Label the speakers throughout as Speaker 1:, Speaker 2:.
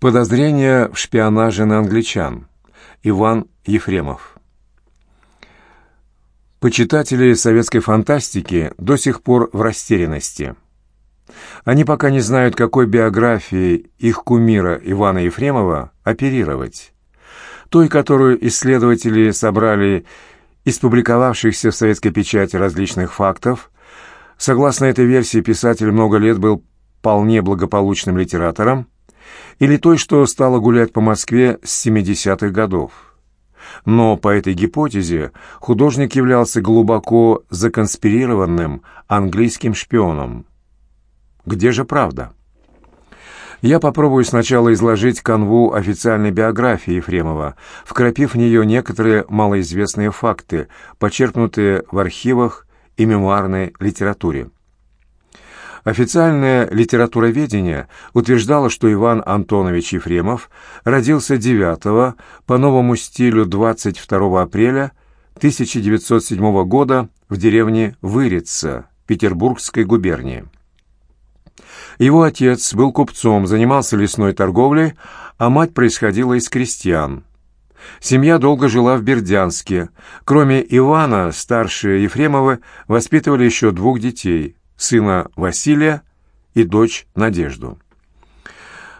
Speaker 1: Подозрение в шпионаже на англичан. Иван Ефремов. Почитатели советской фантастики до сих пор в растерянности. Они пока не знают, какой биографией их кумира Ивана Ефремова оперировать. Той, которую исследователи собрали из публиковавшихся в советской печати различных фактов. Согласно этой версии, писатель много лет был вполне благополучным литератором, или той, что стала гулять по Москве с 70-х годов. Но по этой гипотезе художник являлся глубоко законспирированным английским шпионом. Где же правда? Я попробую сначала изложить канву официальной биографии Ефремова, вкрапив в нее некоторые малоизвестные факты, почерпнутые в архивах и мемуарной литературе. Официальное литературоведение утверждало, что Иван Антонович Ефремов родился 9 по новому стилю 22 апреля 1907 года в деревне Вырица Петербургской губернии. Его отец был купцом, занимался лесной торговлей, а мать происходила из крестьян. Семья долго жила в Бердянске. Кроме Ивана, старшие Ефремовы воспитывали еще двух детей сына Василия и дочь Надежду.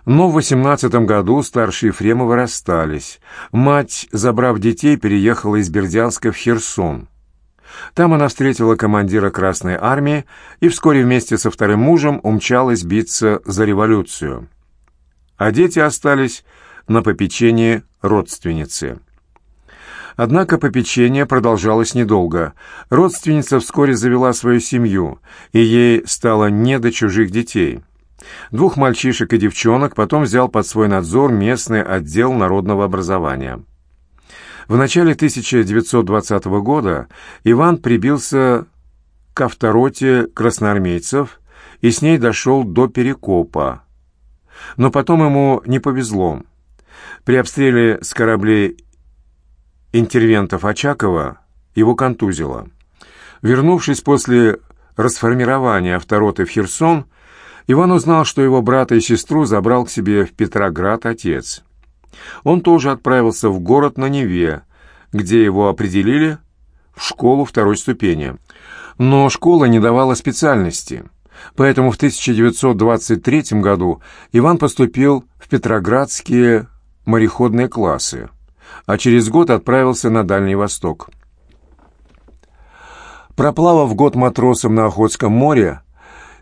Speaker 1: Но в 18 году старшие Ефремовы расстались. Мать, забрав детей, переехала из Бердянска в Херсон. Там она встретила командира Красной Армии и вскоре вместе со вторым мужем умчалась биться за революцию. А дети остались на попечении родственницы. Однако попечение продолжалось недолго. Родственница вскоре завела свою семью, и ей стало не до чужих детей. Двух мальчишек и девчонок потом взял под свой надзор местный отдел народного образования. В начале 1920 года Иван прибился к автороте красноармейцев и с ней дошел до Перекопа. Но потом ему не повезло. При обстреле с кораблей интервентов Очакова его контузило. Вернувшись после расформирования автороты в Херсон, Иван узнал, что его брата и сестру забрал к себе в Петроград отец. Он тоже отправился в город на Неве, где его определили в школу второй ступени. Но школа не давала специальности, поэтому в 1923 году Иван поступил в петроградские мореходные классы а через год отправился на Дальний Восток. Проплавав год матросом на Охотском море,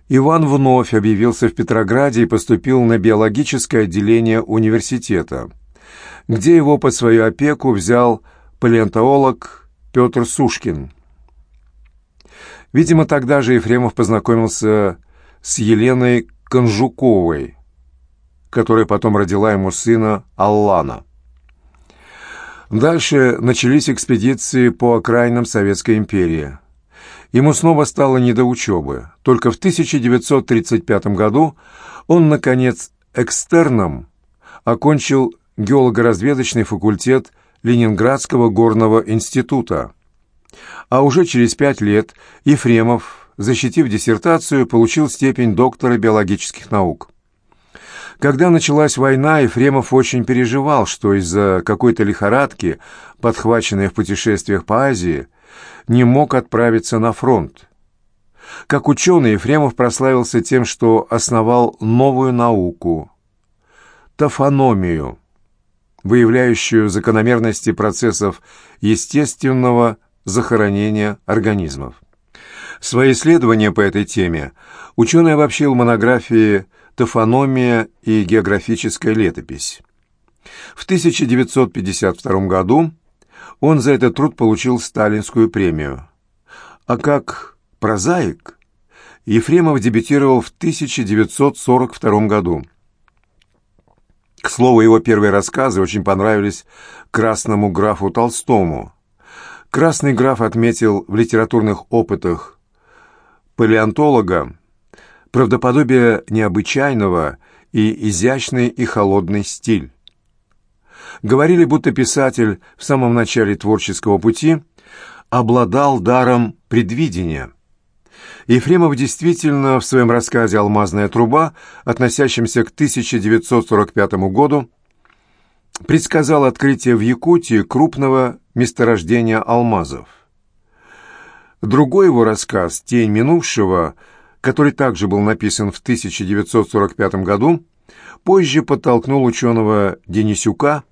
Speaker 1: Иван вновь объявился в Петрограде и поступил на биологическое отделение университета, где его под свою опеку взял палеонтолог Петр Сушкин. Видимо, тогда же Ефремов познакомился с Еленой Конжуковой, которая потом родила ему сына Аллана. Дальше начались экспедиции по окраинам Советской империи. Ему снова стало не до учебы. Только в 1935 году он, наконец, экстерном окончил геолого-разведочный факультет Ленинградского горного института. А уже через пять лет Ефремов, защитив диссертацию, получил степень доктора биологических наук. Когда началась война, Ефремов очень переживал, что из-за какой-то лихорадки, подхваченной в путешествиях по Азии, не мог отправиться на фронт. Как ученый, Ефремов прославился тем, что основал новую науку – тофономию, выявляющую закономерности процессов естественного захоронения организмов. Свои исследования по этой теме ученый обобщил монографии «Тофономия и географическая летопись». В 1952 году он за этот труд получил сталинскую премию. А как прозаик Ефремов дебютировал в 1942 году. К слову, его первые рассказы очень понравились красному графу Толстому. Красный граф отметил в литературных опытах палеонтолога правдоподобие необычайного и изящный и холодный стиль. Говорили, будто писатель в самом начале творческого пути обладал даром предвидения. Ефремов действительно в своем рассказе «Алмазная труба», относящемся к 1945 году, предсказал открытие в Якутии крупного месторождения алмазов. Другой его рассказ «Тень минувшего», который также был написан в 1945 году, позже подтолкнул ученого Денисюка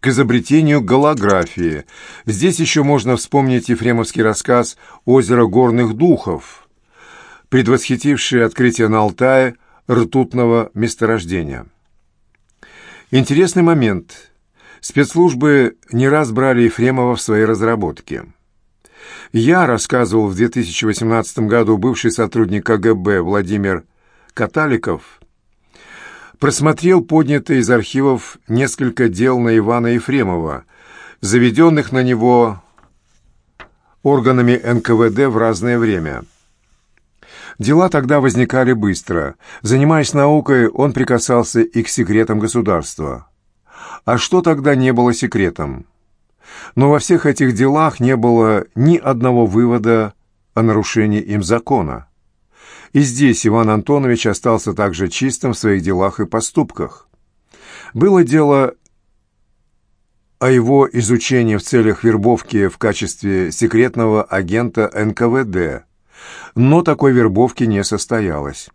Speaker 1: к изобретению голографии. Здесь еще можно вспомнить ефремовский рассказ «Озеро горных духов», предвосхитивший открытие на Алтае ртутного месторождения. Интересный момент. Спецслужбы не раз брали Ефремова в свои разработки. Я рассказывал в 2018 году бывший сотрудник КГБ Владимир Каталиков, просмотрел поднятые из архивов несколько дел на Ивана Ефремова, заведенных на него органами НКВД в разное время. Дела тогда возникали быстро. Занимаясь наукой, он прикасался и к секретам государства. А что тогда не было секретом? Но во всех этих делах не было ни одного вывода о нарушении им закона. И здесь Иван Антонович остался также чистым в своих делах и поступках. Было дело о его изучении в целях вербовки в качестве секретного агента НКВД, но такой вербовки не состоялось.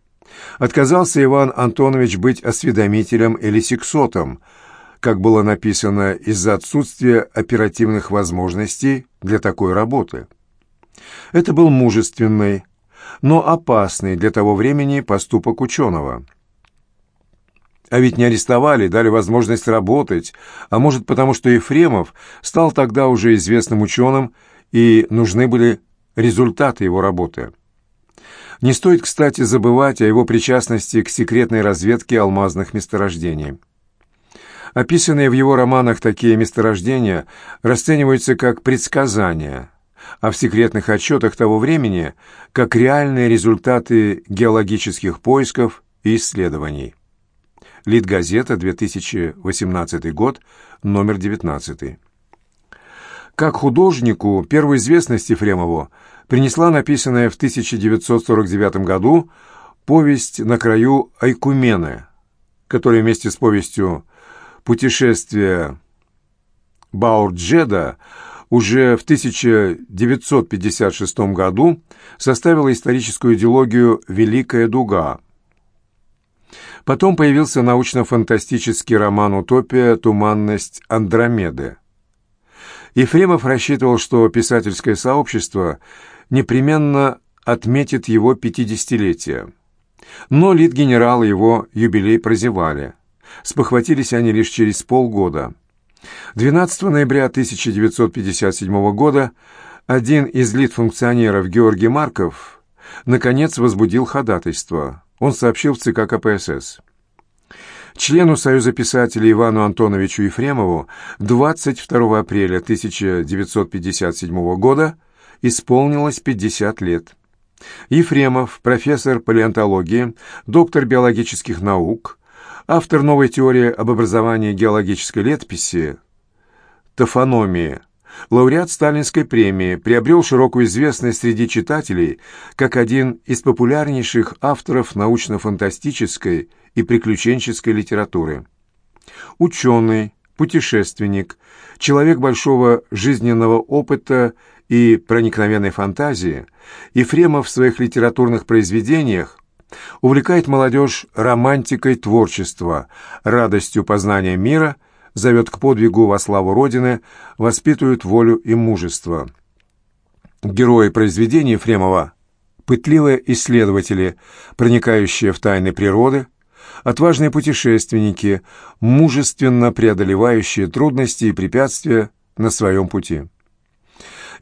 Speaker 1: Отказался Иван Антонович быть осведомителем или сексотом, как было написано, из-за отсутствия оперативных возможностей для такой работы. Это был мужественный, но опасный для того времени поступок ученого. А ведь не арестовали, дали возможность работать, а может потому, что Ефремов стал тогда уже известным ученым и нужны были результаты его работы. Не стоит, кстати, забывать о его причастности к секретной разведке алмазных месторождений. Описанные в его романах такие месторождения расцениваются как предсказания, а в секретных отчетах того времени как реальные результаты геологических поисков и исследований. Литгазета, 2018 год, номер 19. Как художнику первую известность Ефремову принесла написанная в 1949 году повесть «На краю Айкумены», которая вместе с повестью «Путешествие Баурджеда» уже в 1956 году составила историческую идеологию «Великая дуга». Потом появился научно-фантастический роман «Утопия. Туманность Андромеды». Ефремов рассчитывал, что писательское сообщество непременно отметит его пятидесятилетие. Но лит-генералы его юбилей прозевали. Спохватились они лишь через полгода – 12 ноября 1957 года один из лид-функционеров Георгий Марков наконец возбудил ходатайство. Он сообщил в ЦК КПСС. Члену Союза писателей Ивану Антоновичу Ефремову 22 апреля 1957 года исполнилось 50 лет. Ефремов, профессор палеонтологии, доктор биологических наук, автор новой теории об образовании геологической летописи, тофономии, лауреат Сталинской премии, приобрел широкую известность среди читателей как один из популярнейших авторов научно-фантастической и приключенческой литературы. Ученый, путешественник, человек большого жизненного опыта и проникновенной фантазии, Ефремов в своих литературных произведениях увлекает молодежь романтикой творчества, радостью познания мира, зовет к подвигу во славу Родины, воспитывает волю и мужество. Герои произведений Фремова – пытливые исследователи, проникающие в тайны природы, отважные путешественники, мужественно преодолевающие трудности и препятствия на своем пути.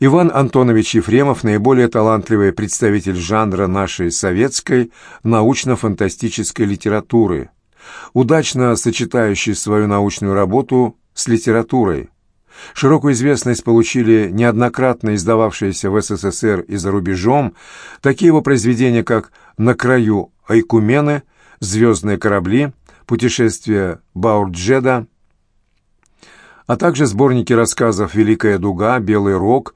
Speaker 1: Иван Антонович Ефремов – наиболее талантливый представитель жанра нашей советской научно-фантастической литературы, удачно сочетающий свою научную работу с литературой. Широкую известность получили неоднократно издававшиеся в СССР и за рубежом такие его произведения, как «На краю Айкумены», «Звездные корабли», «Путешествие Баурджеда», а также сборники рассказов «Великая дуга», «Белый рог»,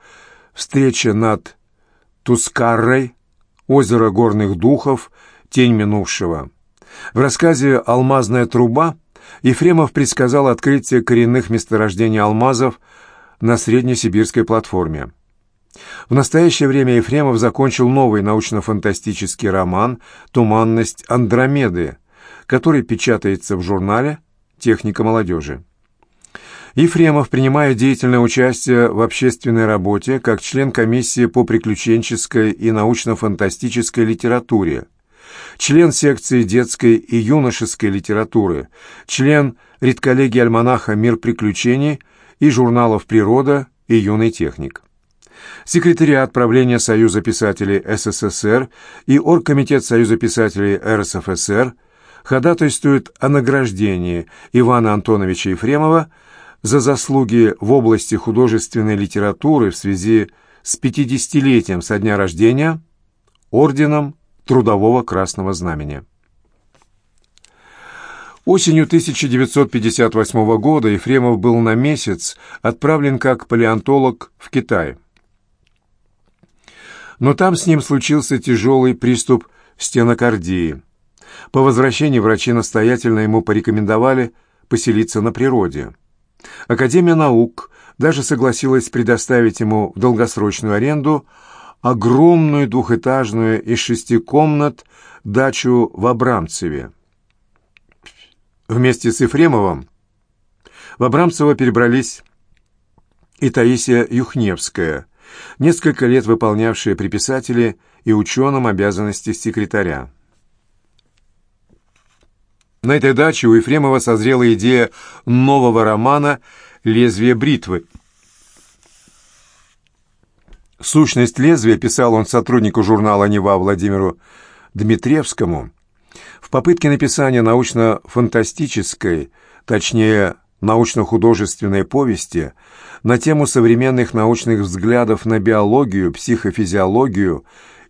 Speaker 1: «Встреча над Тускаррой, озеро горных духов, тень минувшего. В рассказе «Алмазная труба» Ефремов предсказал открытие коренных месторождений алмазов на Среднесибирской платформе. В настоящее время Ефремов закончил новый научно-фантастический роман «Туманность Андромеды», который печатается в журнале «Техника молодежи». Ефремов принимает деятельное участие в общественной работе как член комиссии по приключенческой и научно-фантастической литературе, член секции детской и юношеской литературы, член редколлегии альманаха «Мир приключений» и журналов «Природа» и «Юный техник». Секретариат правления Союза писателей СССР и Оргкомитет Союза писателей РСФСР ходатайствуют о награждении Ивана Антоновича Ефремова за заслуги в области художественной литературы в связи с 50-летием со дня рождения орденом Трудового Красного Знамени. Осенью 1958 года Ефремов был на месяц отправлен как палеонтолог в Китай. Но там с ним случился тяжелый приступ стенокардии. По возвращении врачи настоятельно ему порекомендовали поселиться на природе. Академия наук даже согласилась предоставить ему в долгосрочную аренду огромную двухэтажную из шести комнат дачу в Абрамцеве. Вместе с Ефремовым в Абрамцево перебрались и Таисия Юхневская, несколько лет выполнявшая при писателе и ученом обязанности секретаря. На этой даче у Ефремова созрела идея нового романа «Лезвие бритвы». «Сущность лезвия» писал он сотруднику журнала «Нева» Владимиру Дмитриевскому в попытке написания научно-фантастической, точнее, научно-художественной повести на тему современных научных взглядов на биологию, психофизиологию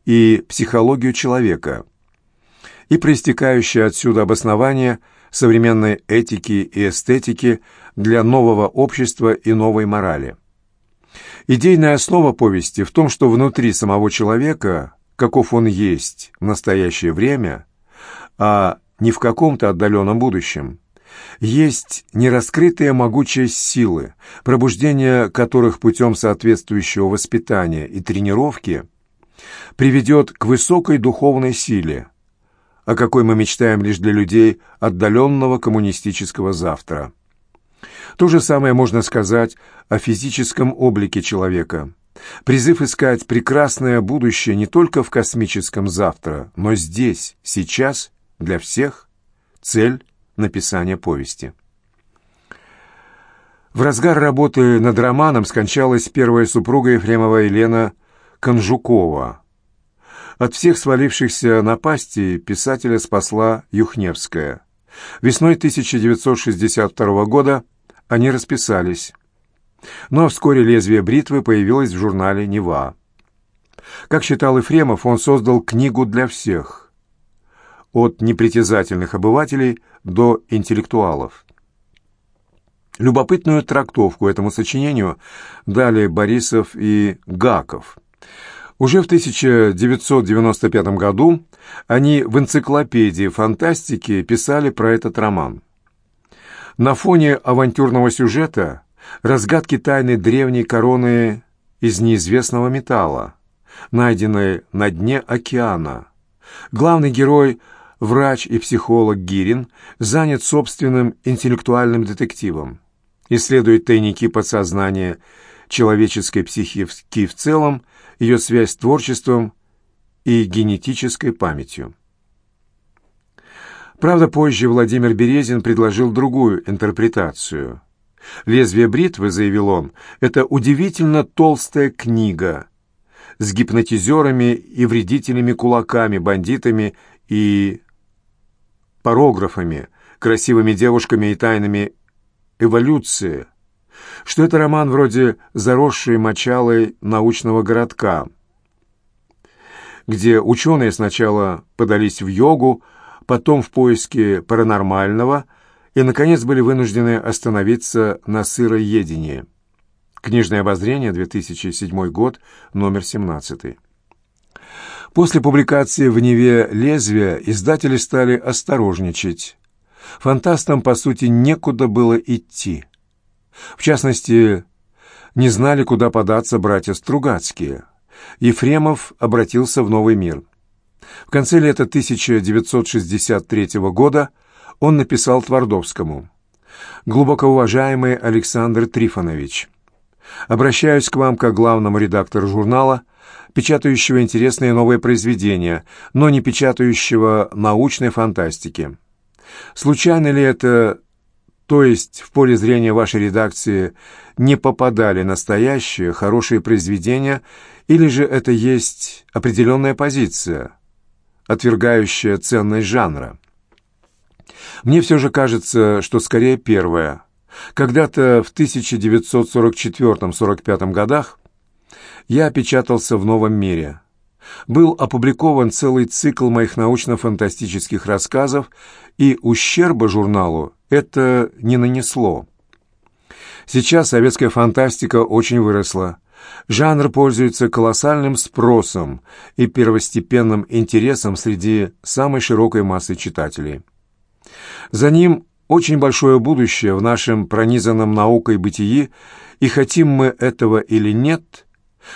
Speaker 1: и психологию человека – и проистекающее отсюда обоснование современной этики и эстетики для нового общества и новой морали. Идейная основа повести в том, что внутри самого человека, каков он есть в настоящее время, а не в каком-то отдаленном будущем, есть нераскрытые могучие силы, пробуждение которых путем соответствующего воспитания и тренировки приведет к высокой духовной силе – о какой мы мечтаем лишь для людей отдаленного коммунистического завтра. То же самое можно сказать о физическом облике человека. Призыв искать прекрасное будущее не только в космическом завтра, но здесь, сейчас, для всех – цель написания повести. В разгар работы над романом скончалась первая супруга Ефремова Елена Конжукова – от всех свалившихся напастей писателя спасла Юхневская. Весной 1962 года они расписались. Но вскоре лезвие бритвы появилось в журнале «Нева». Как считал Ефремов, он создал книгу для всех, от непритязательных обывателей до интеллектуалов. Любопытную трактовку этому сочинению дали Борисов и Гаков – уже в 1995 году они в энциклопедии фантастики писали про этот роман. На фоне авантюрного сюжета разгадки тайны древней короны из неизвестного металла, найденной на дне океана. Главный герой, врач и психолог Гирин, занят собственным интеллектуальным детективом. Исследует тайники подсознания человеческой психики в целом ее связь с творчеством и генетической памятью. Правда, позже Владимир Березин предложил другую интерпретацию. «Лезвие бритвы», — заявил он, — «это удивительно толстая книга с гипнотизерами и вредителями кулаками, бандитами и парографами, красивыми девушками и тайнами эволюции, что это роман вроде «Заросшей мочалой научного городка», где ученые сначала подались в йогу, потом в поиске паранормального и, наконец, были вынуждены остановиться на сыроедении. Книжное обозрение, 2007 год, номер 17. После публикации в «Неве лезвия» издатели стали осторожничать. Фантастам, по сути, некуда было идти. В частности, не знали, куда податься братья Стругацкие. Ефремов обратился в новый мир. В конце лета 1963 года он написал Твардовскому. «Глубоко уважаемый Александр Трифонович, обращаюсь к вам как главному редактору журнала, печатающего интересные новые произведения, но не печатающего научной фантастики. Случайно ли это, то есть в поле зрения вашей редакции, не попадали настоящие, хорошие произведения, или же это есть определенная позиция, отвергающая ценность жанра? Мне все же кажется, что скорее первое. Когда-то в 1944-45 годах я опечатался в «Новом мире». Был опубликован целый цикл моих научно-фантастических рассказов, и ущерба журналу это не нанесло. Сейчас советская фантастика очень выросла. Жанр пользуется колоссальным спросом и первостепенным интересом среди самой широкой массы читателей. За ним очень большое будущее в нашем пронизанном наукой бытии, и хотим мы этого или нет,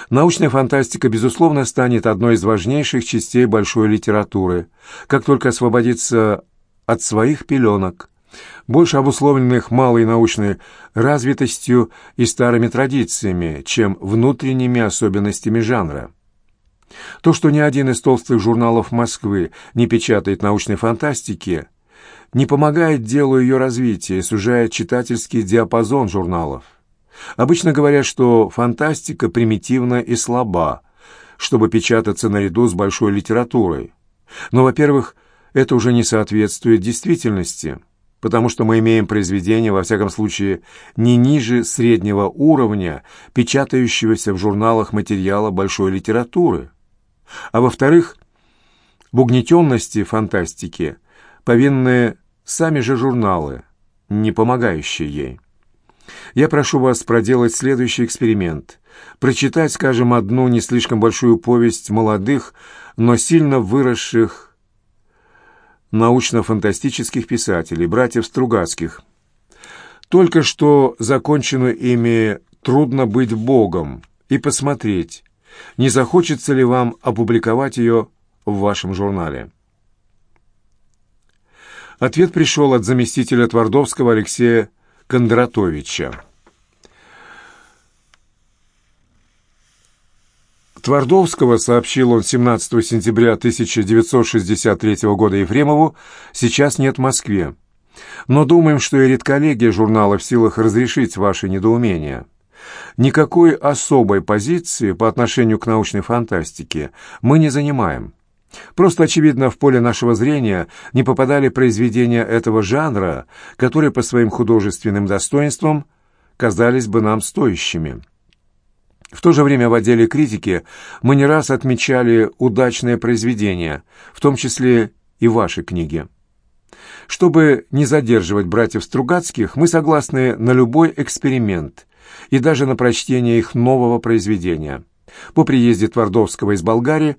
Speaker 1: научная фантастика, безусловно, станет одной из важнейших частей большой литературы, как только освободится от своих пеленок, больше обусловленных малой научной развитостью и старыми традициями, чем внутренними особенностями жанра. То, что ни один из толстых журналов Москвы не печатает научной фантастики – не помогает делу ее развития, сужая читательский диапазон журналов. Обычно говорят, что фантастика примитивна и слаба, чтобы печататься наряду с большой литературой. Но, во-первых, это уже не соответствует действительности, потому что мы имеем произведение, во всяком случае, не ниже среднего уровня, печатающегося в журналах материала большой литературы. А во-вторых, в угнетенности фантастики – повинны сами же журналы, не помогающие ей. Я прошу вас проделать следующий эксперимент. Прочитать, скажем, одну не слишком большую повесть молодых, но сильно выросших научно-фантастических писателей, братьев Стругацких. Только что законченную ими «Трудно быть Богом» и посмотреть, не захочется ли вам опубликовать ее в вашем журнале. Ответ пришел от заместителя Твардовского Алексея Кондратовича. Твардовского, сообщил он 17 сентября 1963 года Ефремову, сейчас нет в Москве. Но думаем, что и редколлегия журнала в силах разрешить ваши недоумения. Никакой особой позиции по отношению к научной фантастике мы не занимаем. Просто, очевидно, в поле нашего зрения не попадали произведения этого жанра, которые по своим художественным достоинствам казались бы нам стоящими. В то же время в отделе критики мы не раз отмечали удачные произведения, в том числе и ваши книги. Чтобы не задерживать братьев Стругацких, мы согласны на любой эксперимент и даже на прочтение их нового произведения. По приезде Твардовского из Болгарии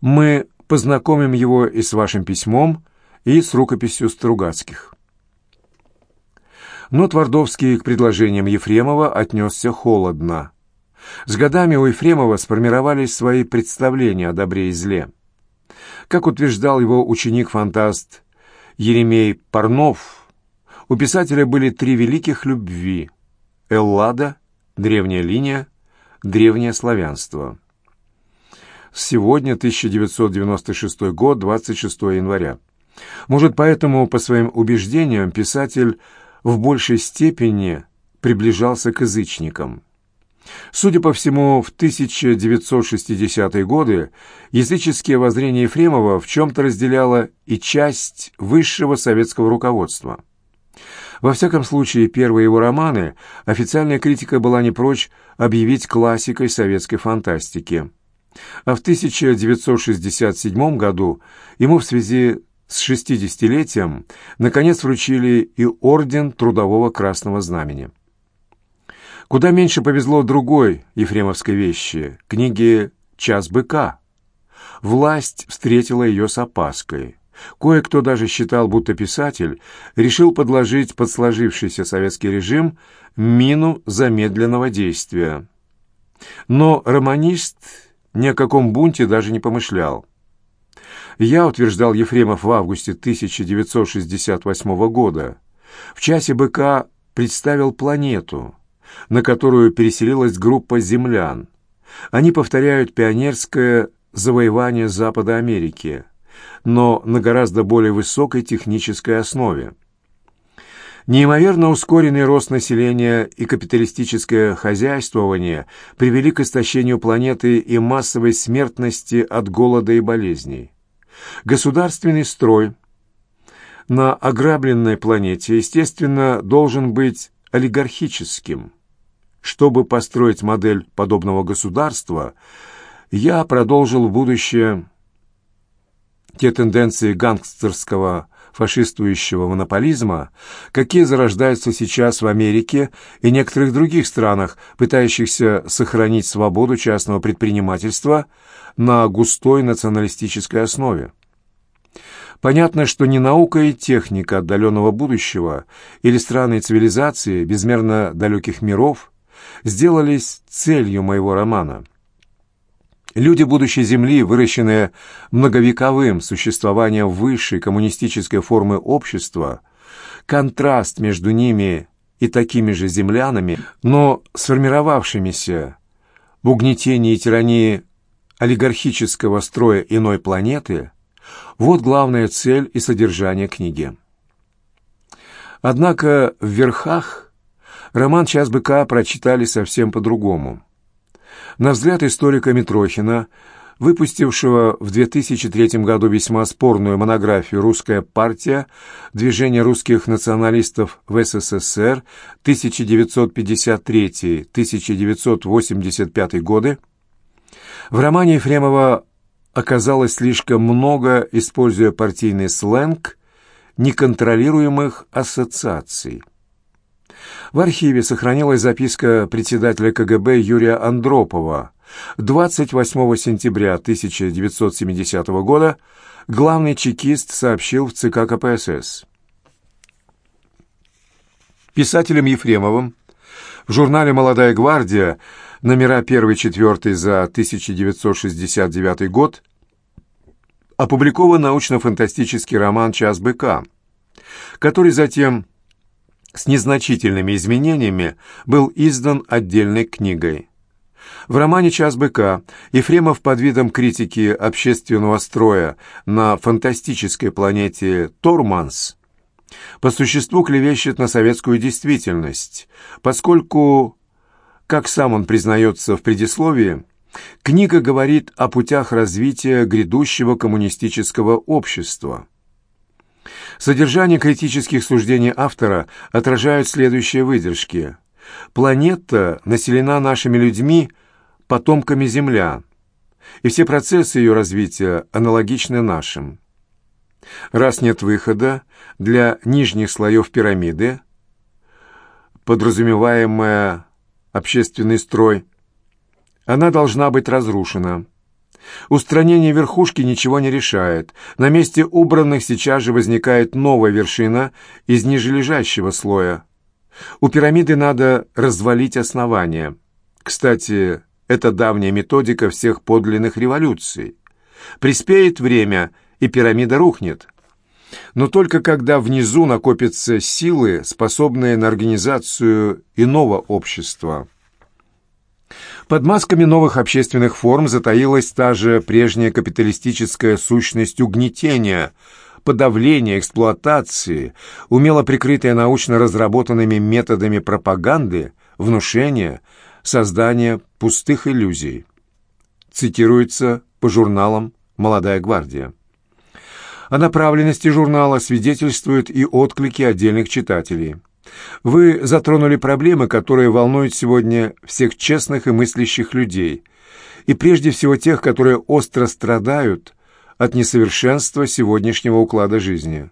Speaker 1: мы познакомим его и с вашим письмом, и с рукописью Стругацких. Но Твардовский к предложениям Ефремова отнесся холодно. С годами у Ефремова сформировались свои представления о добре и зле. Как утверждал его ученик-фантаст Еремей Парнов, у писателя были три великих любви – Эллада, древняя линия, древнее славянство – Сегодня 1996 год, 26 января. Может, поэтому, по своим убеждениям, писатель в большей степени приближался к язычникам. Судя по всему, в 1960-е годы языческие воззрения Ефремова в чем-то разделяла и часть высшего советского руководства. Во всяком случае, первые его романы официальная критика была не прочь объявить классикой советской фантастики – а в 1967 году ему в связи с 60-летием наконец вручили и Орден Трудового Красного Знамени. Куда меньше повезло другой ефремовской вещи – книге «Час быка». власть встретила ее с опаской. Кое-кто даже считал, будто писатель решил подложить под сложившийся советский режим мину замедленного действия. Но романист ни о каком бунте даже не помышлял. Я, утверждал Ефремов в августе 1968 года, в часе БК представил планету, на которую переселилась группа землян. Они повторяют пионерское завоевание Запада Америки, но на гораздо более высокой технической основе. Неимоверно ускоренный рост населения и капиталистическое хозяйствование привели к истощению планеты и массовой смертности от голода и болезней. Государственный строй на ограбленной планете, естественно, должен быть олигархическим. Чтобы построить модель подобного государства, я продолжил в будущее те тенденции гангстерского фашистующего монополизма, какие зарождаются сейчас в Америке и некоторых других странах, пытающихся сохранить свободу частного предпринимательства на густой националистической основе. Понятно, что не наука и техника отдаленного будущего или странные цивилизации безмерно далеких миров сделались целью моего романа – Люди будущей Земли, выращенные многовековым существованием высшей коммунистической формы общества, контраст между ними и такими же землянами, но сформировавшимися в угнетении и тирании олигархического строя иной планеты, вот главная цель и содержание книги. Однако в верхах роман «Час быка» прочитали совсем по-другому. На взгляд историка Митрохина, выпустившего в 2003 году весьма спорную монографию «Русская партия. Движение русских националистов в СССР 1953-1985 годы», в романе Ефремова оказалось слишком много, используя партийный сленг, неконтролируемых ассоциаций. В архиве сохранилась записка председателя КГБ Юрия Андропова. 28 сентября 1970 года главный чекист сообщил в ЦК КПСС. Писателем Ефремовым в журнале «Молодая гвардия» номера 1-4 за 1969 год опубликован научно-фантастический роман «Час быка», который затем с незначительными изменениями был издан отдельной книгой. В романе «Час быка» Ефремов под видом критики общественного строя на фантастической планете Торманс по существу клевещет на советскую действительность, поскольку, как сам он признается в предисловии, книга говорит о путях развития грядущего коммунистического общества. Содержание критических суждений автора отражают следующие выдержки. Планета населена нашими людьми, потомками Земля, и все процессы ее развития аналогичны нашим. Раз нет выхода для нижних слоев пирамиды, подразумеваемая общественный строй, она должна быть разрушена. Устранение верхушки ничего не решает. На месте убранных сейчас же возникает новая вершина из нижележащего слоя. У пирамиды надо развалить основание. Кстати, это давняя методика всех подлинных революций. Приспеет время, и пирамида рухнет. Но только когда внизу накопятся силы, способные на организацию иного общества. Под масками новых общественных форм затаилась та же прежняя капиталистическая сущность угнетения, подавления, эксплуатации, умело прикрытая научно разработанными методами пропаганды, внушения, создания пустых иллюзий. Цитируется по журналам «Молодая гвардия». О направленности журнала свидетельствуют и отклики отдельных читателей. Вы затронули проблемы, которые волнуют сегодня всех честных и мыслящих людей, и прежде всего тех, которые остро страдают от несовершенства сегодняшнего уклада жизни.